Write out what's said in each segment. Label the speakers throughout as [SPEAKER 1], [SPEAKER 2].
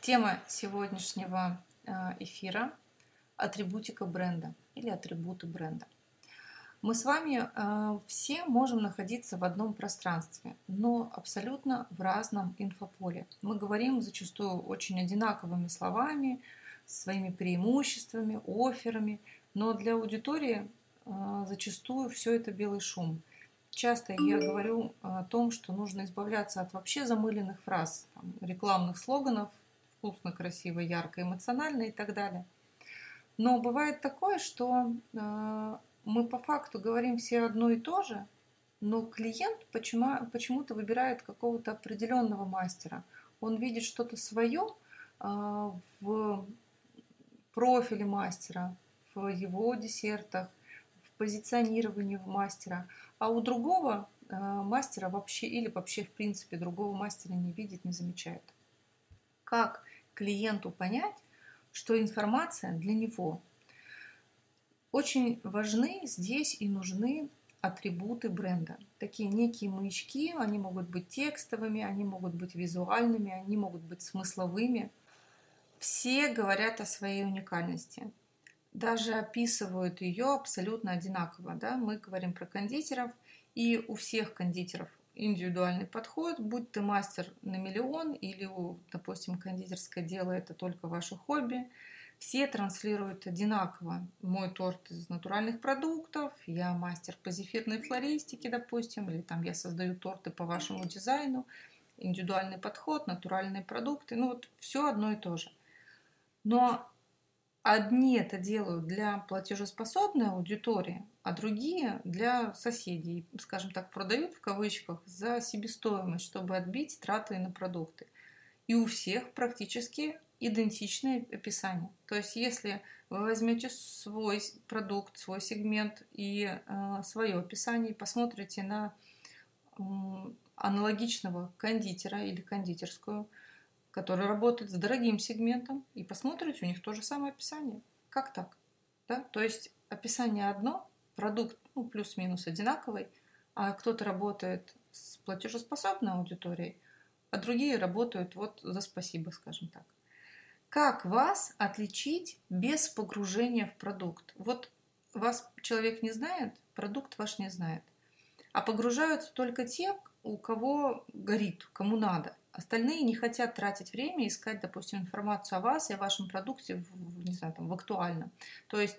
[SPEAKER 1] Тема сегодняшнего э, эфира – атрибутика бренда или атрибуты бренда. Мы с вами э, все можем находиться в одном пространстве, но абсолютно в разном инфополе. Мы говорим зачастую очень одинаковыми словами, своими преимуществами, офферами, но для аудитории э, зачастую все это белый шум. Часто я говорю о том, что нужно избавляться от вообще замыленных фраз, там, рекламных слоганов, вкусно, красиво, ярко, эмоционально и так далее. Но бывает такое, что э, мы по факту говорим все одно и то же, но клиент почему, почему-то выбирает какого-то определенного мастера. Он видит что-то свое э, в профиле мастера, в его десертах, в позиционировании мастера, а у другого э, мастера вообще или вообще в принципе другого мастера не видит, не замечает. Как клиенту понять, что информация для него. Очень важны здесь и нужны атрибуты бренда. Такие некие маячки, они могут быть текстовыми, они могут быть визуальными, они могут быть смысловыми. Все говорят о своей уникальности. Даже описывают ее абсолютно одинаково. Да? Мы говорим про кондитеров, и у всех кондитеров индивидуальный подход, будь ты мастер на миллион или, допустим, кондитерское дело это только ваше хобби, все транслируют одинаково. Мой торт из натуральных продуктов, я мастер по зефирной флористике, допустим, или там я создаю торты по вашему дизайну, индивидуальный подход, натуральные продукты, ну вот все одно и то же. Но одни это делают для платежеспособной аудитории, а другие для соседей, скажем так, продают в кавычках за себестоимость, чтобы отбить траты на продукты. И у всех практически идентичное описание. То есть, если вы возьмете свой продукт, свой сегмент и э, свое описание и посмотрите на э, аналогичного кондитера или кондитерскую, который работает с дорогим сегментом, и посмотрите, у них то же самое описание. Как так? Да? То есть описание одно, продукт ну, плюс-минус одинаковый, а кто-то работает с платежеспособной аудиторией, а другие работают вот за спасибо, скажем так. Как вас отличить без погружения в продукт? Вот вас человек не знает, продукт ваш не знает. А погружаются только те, у кого горит, кому надо. Остальные не хотят тратить время, искать, допустим, информацию о вас и о вашем продукте в, не знаю, там, в актуальном. То есть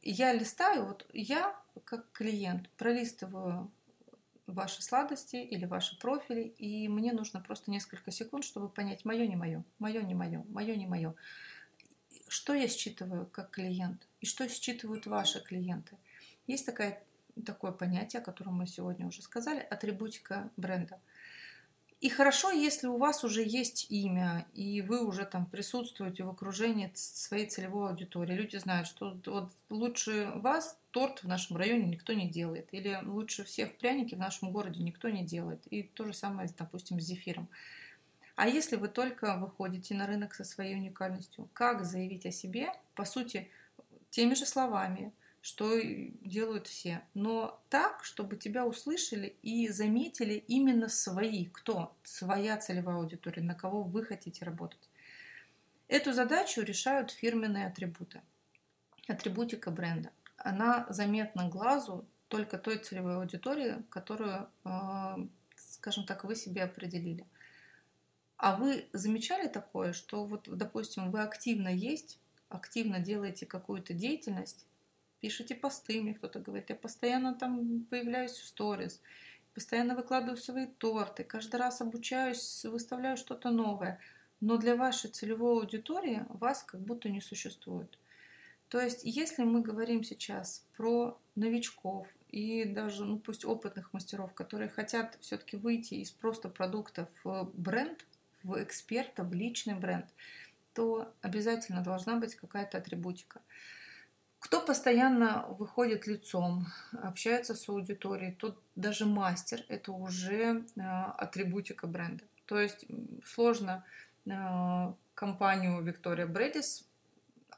[SPEAKER 1] я листаю, вот я как клиент пролистываю ваши сладости или ваши профили, и мне нужно просто несколько секунд, чтобы понять, мое не мое, мое не мое, мое не мое. Что я считываю как клиент и что считывают ваши клиенты. Есть такая, такое понятие, о котором мы сегодня уже сказали, атрибутика бренда – и хорошо, если у вас уже есть имя, и вы уже там присутствуете в окружении своей целевой аудитории. Люди знают, что вот лучше вас торт в нашем районе никто не делает. Или лучше всех пряники в нашем городе никто не делает. И то же самое, допустим, с зефиром. А если вы только выходите на рынок со своей уникальностью, как заявить о себе, по сути, теми же словами, что делают все. Но так, чтобы тебя услышали и заметили именно свои. Кто? Своя целевая аудитория, на кого вы хотите работать. Эту задачу решают фирменные атрибуты. Атрибутика бренда. Она заметна глазу только той целевой аудитории, которую, э, скажем так, вы себе определили. А вы замечали такое, что вот, допустим, вы активно есть, активно делаете какую-то деятельность, пишите посты, мне кто-то говорит, я постоянно там появляюсь в сторис, постоянно выкладываю свои торты, каждый раз обучаюсь, выставляю что-то новое. Но для вашей целевой аудитории вас как будто не существует. То есть, если мы говорим сейчас про новичков и даже, ну пусть опытных мастеров, которые хотят все-таки выйти из просто продукта в бренд, в эксперта, в личный бренд, то обязательно должна быть какая-то атрибутика. Кто постоянно выходит лицом, общается с аудиторией, тут даже мастер – это уже э, атрибутика бренда. То есть сложно э, компанию Виктория Брэдис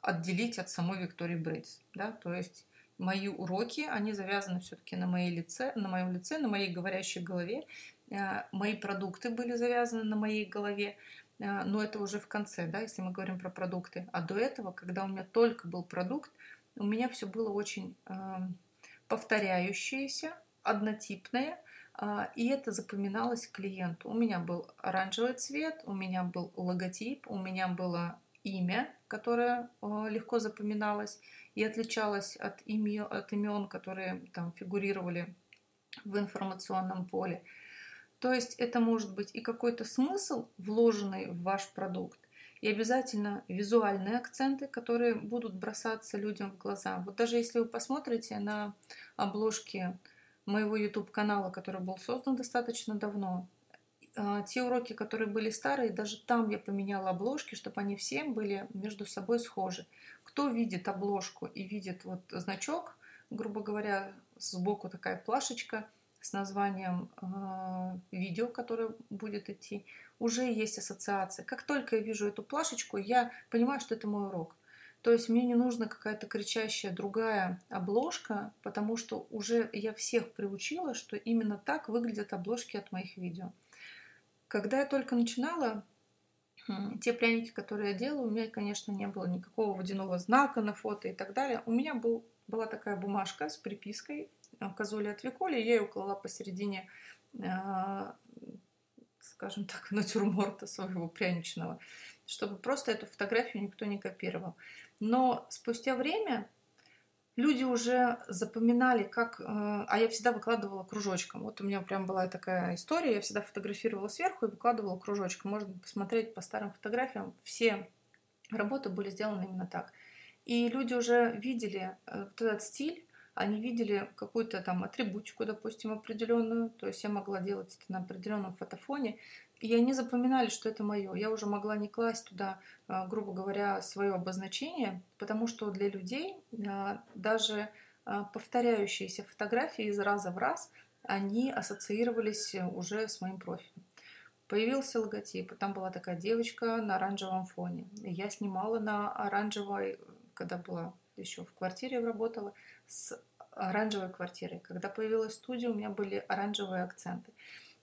[SPEAKER 1] отделить от самой Виктории Брэдис. Да? То есть мои уроки, они завязаны все-таки на, моей лице, на моем лице, на моей говорящей голове. Э, мои продукты были завязаны на моей голове. но это уже в конце, да, если мы говорим про продукты. А до этого, когда у меня только был продукт, у меня все было очень повторяющееся, однотипное, и это запоминалось клиенту. У меня был оранжевый цвет, у меня был логотип, у меня было имя, которое легко запоминалось и отличалось от имен, от имен которые там фигурировали в информационном поле. То есть это может быть и какой-то смысл, вложенный в ваш продукт, и обязательно визуальные акценты, которые будут бросаться людям в глаза. Вот даже если вы посмотрите на обложки моего YouTube-канала, который был создан достаточно давно, а, те уроки, которые были старые, даже там я поменяла обложки, чтобы они все были между собой схожи. Кто видит обложку и видит вот значок, грубо говоря, сбоку такая плашечка – с названием э, видео, которое будет идти, уже есть ассоциация. Как только я вижу эту плашечку, я понимаю, что это мой урок. То есть мне не нужна какая-то кричащая другая обложка, потому что уже я всех приучила, что именно так выглядят обложки от моих видео. Когда я только начинала, те пряники, которые я делала, у меня, конечно, не было никакого водяного знака на фото и так далее. У меня был, была такая бумажка с припиской козули от Виколи, я ее клала посередине, а, скажем так, натюрморта своего пряничного, чтобы просто эту фотографию никто не копировал. Но спустя время люди уже запоминали, как... А, а я всегда выкладывала кружочком. Вот у меня прям была такая история. Я всегда фотографировала сверху и выкладывала кружочком. Можно посмотреть по старым фотографиям. Все работы были сделаны именно так. И люди уже видели э, этот стиль, они видели какую-то там атрибутику, допустим, определенную, то есть я могла делать это на определенном фотофоне, и они запоминали, что это мое. Я уже могла не класть туда, а, грубо говоря, свое обозначение, потому что для людей а, даже повторяющиеся фотографии из раза в раз, они ассоциировались уже с моим профилем. Появился логотип, там была такая девочка на оранжевом фоне. Я снимала на оранжевой, когда была еще в квартире работала, с оранжевой квартирой. Когда появилась студия, у меня были оранжевые акценты.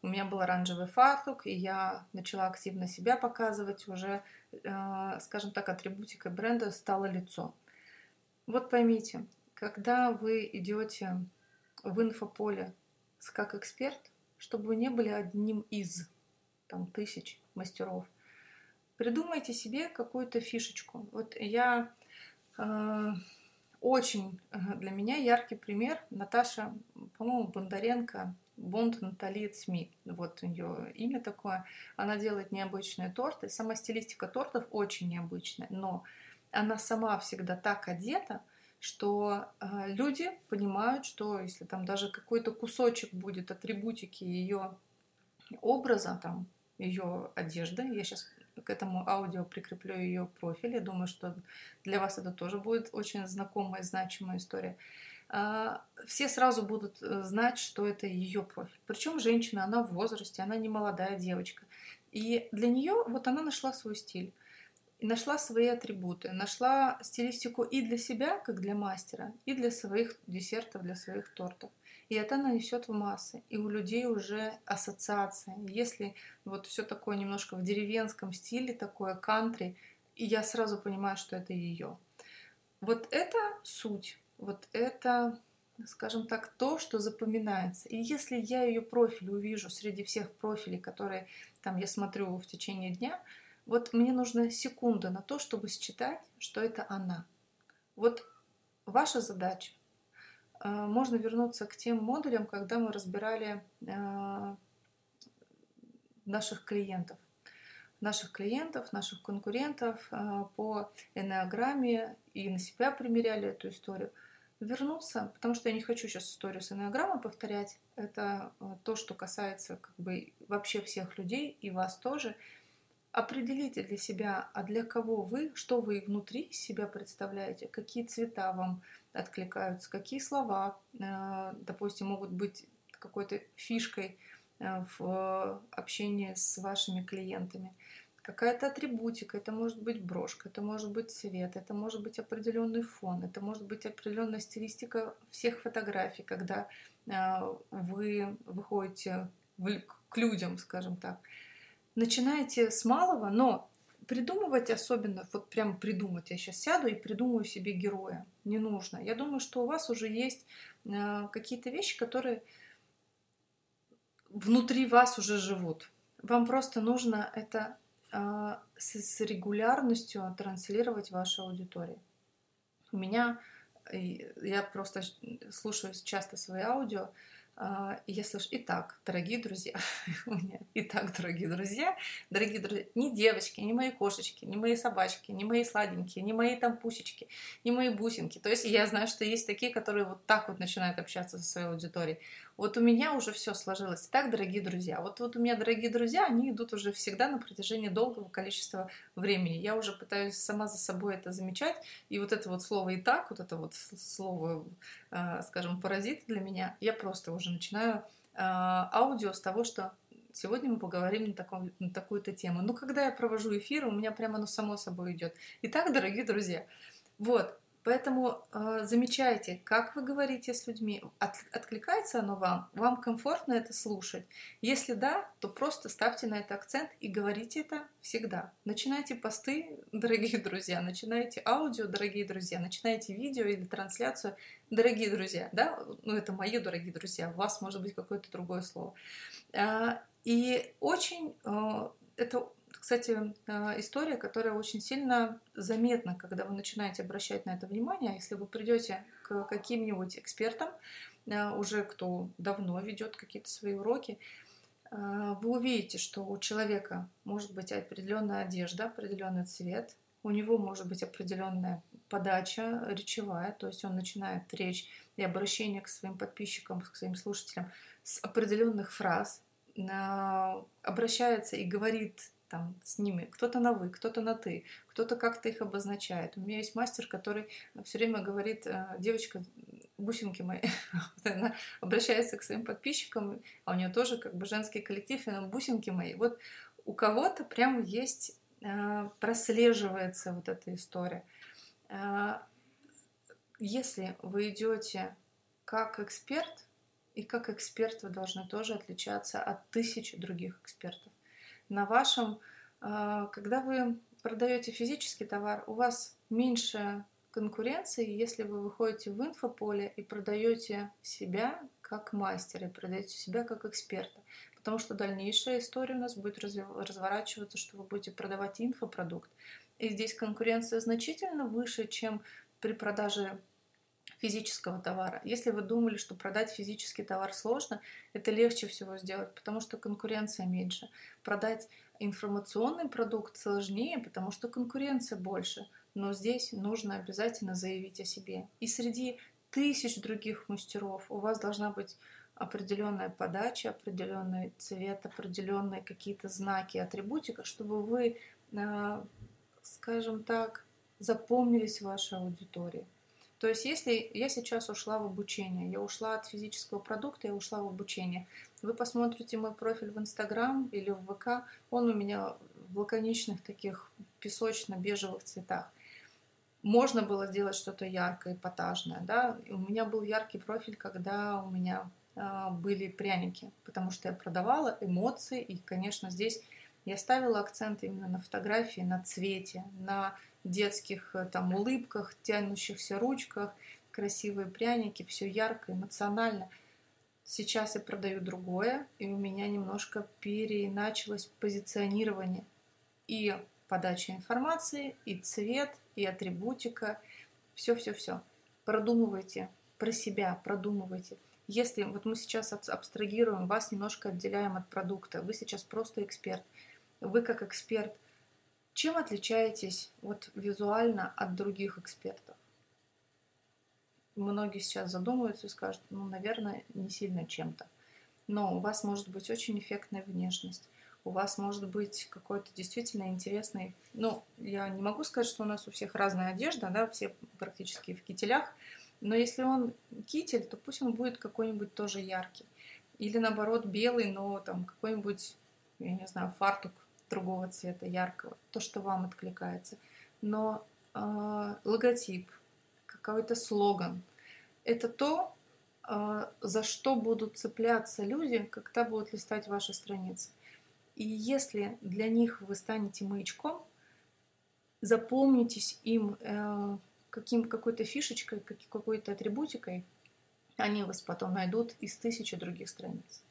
[SPEAKER 1] У меня был оранжевый фартук, и я начала активно себя показывать. Уже, э, скажем так, атрибутикой бренда стало лицо. Вот поймите, когда вы идете в инфополе как эксперт, чтобы вы не были одним из там, тысяч мастеров, придумайте себе какую-то фишечку. Вот я очень для меня яркий пример Наташа, по-моему, Бондаренко, Бонд Натали Смит. Вот у нее имя такое. Она делает необычные торты. Сама стилистика тортов очень необычная, но она сама всегда так одета, что э, люди понимают, что если там даже какой-то кусочек будет атрибутики ее образа, там, ее одежды, я сейчас к этому аудио прикреплю ее профиль. Я думаю, что для вас это тоже будет очень знакомая и значимая история. А, все сразу будут э, знать, что это ее профиль. Причем женщина, она в возрасте, она не молодая девочка. И для нее вот она нашла свой стиль. И нашла свои атрибуты, нашла стилистику и для себя, как для мастера, и для своих десертов, для своих тортов. И это нанесет в массы. И у людей уже ассоциация. Если вот все такое немножко в деревенском стиле, такое кантри, и я сразу понимаю, что это ее. Вот это суть. Вот это, скажем так, то, что запоминается. И если я ее профиль увижу среди всех профилей, которые там я смотрю в течение дня, вот мне нужна секунда на то, чтобы считать, что это она. Вот ваша задача можно вернуться к тем модулям, когда мы разбирали а, наших клиентов. Наших клиентов, наших конкурентов а, по энеограмме и на себя примеряли эту историю. Вернуться, потому что я не хочу сейчас историю с энеограммой повторять. Это то, что касается как бы вообще всех людей и вас тоже. Определите для себя, а для кого вы, что вы внутри себя представляете, какие цвета вам откликаются, какие слова, э, допустим, могут быть какой-то фишкой э, в общении с вашими клиентами. Какая-то атрибутика, это может быть брошка, это может быть цвет, это может быть определенный фон, это может быть определенная стилистика всех фотографий, когда э, вы выходите к людям, скажем так. начинайте с малого, но придумывать особенно, вот прям придумать, я сейчас сяду и придумаю себе героя, не нужно. Я думаю, что у вас уже есть э, какие-то вещи, которые внутри вас уже живут. Вам просто нужно это э, с, регулярностью транслировать вашей аудитории. У меня, я просто слушаю часто свои аудио, и я слышу, итак, дорогие друзья, у меня, итак, дорогие друзья, дорогие друзья, ни девочки, ни мои кошечки, ни мои собачки, ни мои сладенькие, ни мои там пусечки, ни мои бусинки. То есть я знаю, что есть такие, которые вот так вот начинают общаться со своей аудиторией. Вот у меня уже все сложилось. Так, дорогие друзья, вот, вот у меня дорогие друзья, они идут уже всегда на протяжении долгого количества времени. Я уже пытаюсь сама за собой это замечать, и вот это вот слово «и так», вот это вот слово, а, скажем, паразит для меня, я просто уже начинаю а, аудио с того, что сегодня мы поговорим на, таком, на такую-то тему. Ну, когда я провожу эфир, у меня прямо оно само собой идет. Итак, дорогие друзья, вот, Поэтому э, замечайте, как вы говорите с людьми, от, откликается оно вам, вам комфортно это слушать. Если да, то просто ставьте на это акцент и говорите это всегда. Начинайте посты, дорогие друзья, начинайте аудио, дорогие друзья, начинайте видео или трансляцию, дорогие друзья, да, ну это мои дорогие друзья, у вас может быть какое-то другое слово. Э, и очень э, это кстати, э, история, которая очень сильно заметна, когда вы начинаете обращать на это внимание. Если вы придете к каким-нибудь экспертам, э, уже кто давно ведет какие-то свои уроки, э, вы увидите, что у человека может быть определенная одежда, определенный цвет, у него может быть определенная подача речевая, то есть он начинает речь и обращение к своим подписчикам, к своим слушателям с определенных фраз, обращается и говорит там с ними. Кто-то на вы, кто-то на ты, кто-то как-то их обозначает. У меня есть мастер, который все время говорит, «Э, девочка, бусинки мои, она обращается к своим подписчикам, а у нее тоже как бы женский коллектив, и она бусинки мои. Вот у кого-то прям есть, э, прослеживается вот эта история. Э, если вы идете как эксперт, и как эксперт вы должны тоже отличаться от тысяч других экспертов на вашем, а, когда вы продаете физический товар, у вас меньше конкуренции, если вы выходите в инфополе и продаете себя как мастера, и продаете себя как эксперта. Потому что дальнейшая история у нас будет разворачиваться, что вы будете продавать инфопродукт. И здесь конкуренция значительно выше, чем при продаже физического товара. Если вы думали, что продать физический товар сложно, это легче всего сделать, потому что конкуренция меньше. Продать информационный продукт сложнее, потому что конкуренция больше. Но здесь нужно обязательно заявить о себе. И среди тысяч других мастеров у вас должна быть определенная подача, определенный цвет, определенные какие-то знаки, атрибутика, чтобы вы, а, скажем так, запомнились вашей аудитории. То есть если я сейчас ушла в обучение, я ушла от физического продукта, я ушла в обучение, вы посмотрите мой профиль в Инстаграм или в ВК, он у меня в лаконичных таких песочно-бежевых цветах. Можно было сделать что-то яркое, эпатажное. Да? У меня был яркий профиль, когда у меня э, были пряники, потому что я продавала эмоции, и, конечно, здесь я ставила акцент именно на фотографии, на цвете, на детских э, там улыбках, тянущихся ручках, красивые пряники, все ярко, эмоционально. Сейчас я продаю другое, и у меня немножко переначалось позиционирование и подача информации, и цвет, и атрибутика, все-все-все. Продумывайте про себя, продумывайте. Если вот мы сейчас абстрагируем, вас немножко отделяем от продукта, вы сейчас просто эксперт, вы как эксперт – чем отличаетесь вот визуально от других экспертов? Многие сейчас задумываются и скажут, ну, наверное, не сильно чем-то. Но у вас может быть очень эффектная внешность. У вас может быть какой-то действительно интересный... Ну, я не могу сказать, что у нас у всех разная одежда, да, все практически в кителях. Но если он китель, то пусть он будет какой-нибудь тоже яркий. Или наоборот белый, но там какой-нибудь, я не знаю, фартук другого цвета, яркого, то, что вам откликается. Но э, логотип, какой-то слоган, это то, э, за что будут цепляться люди, когда будут листать ваши страницы. И если для них вы станете маячком, запомнитесь им э, каким, какой-то фишечкой, какой-то атрибутикой, они вас потом найдут из тысячи других страниц.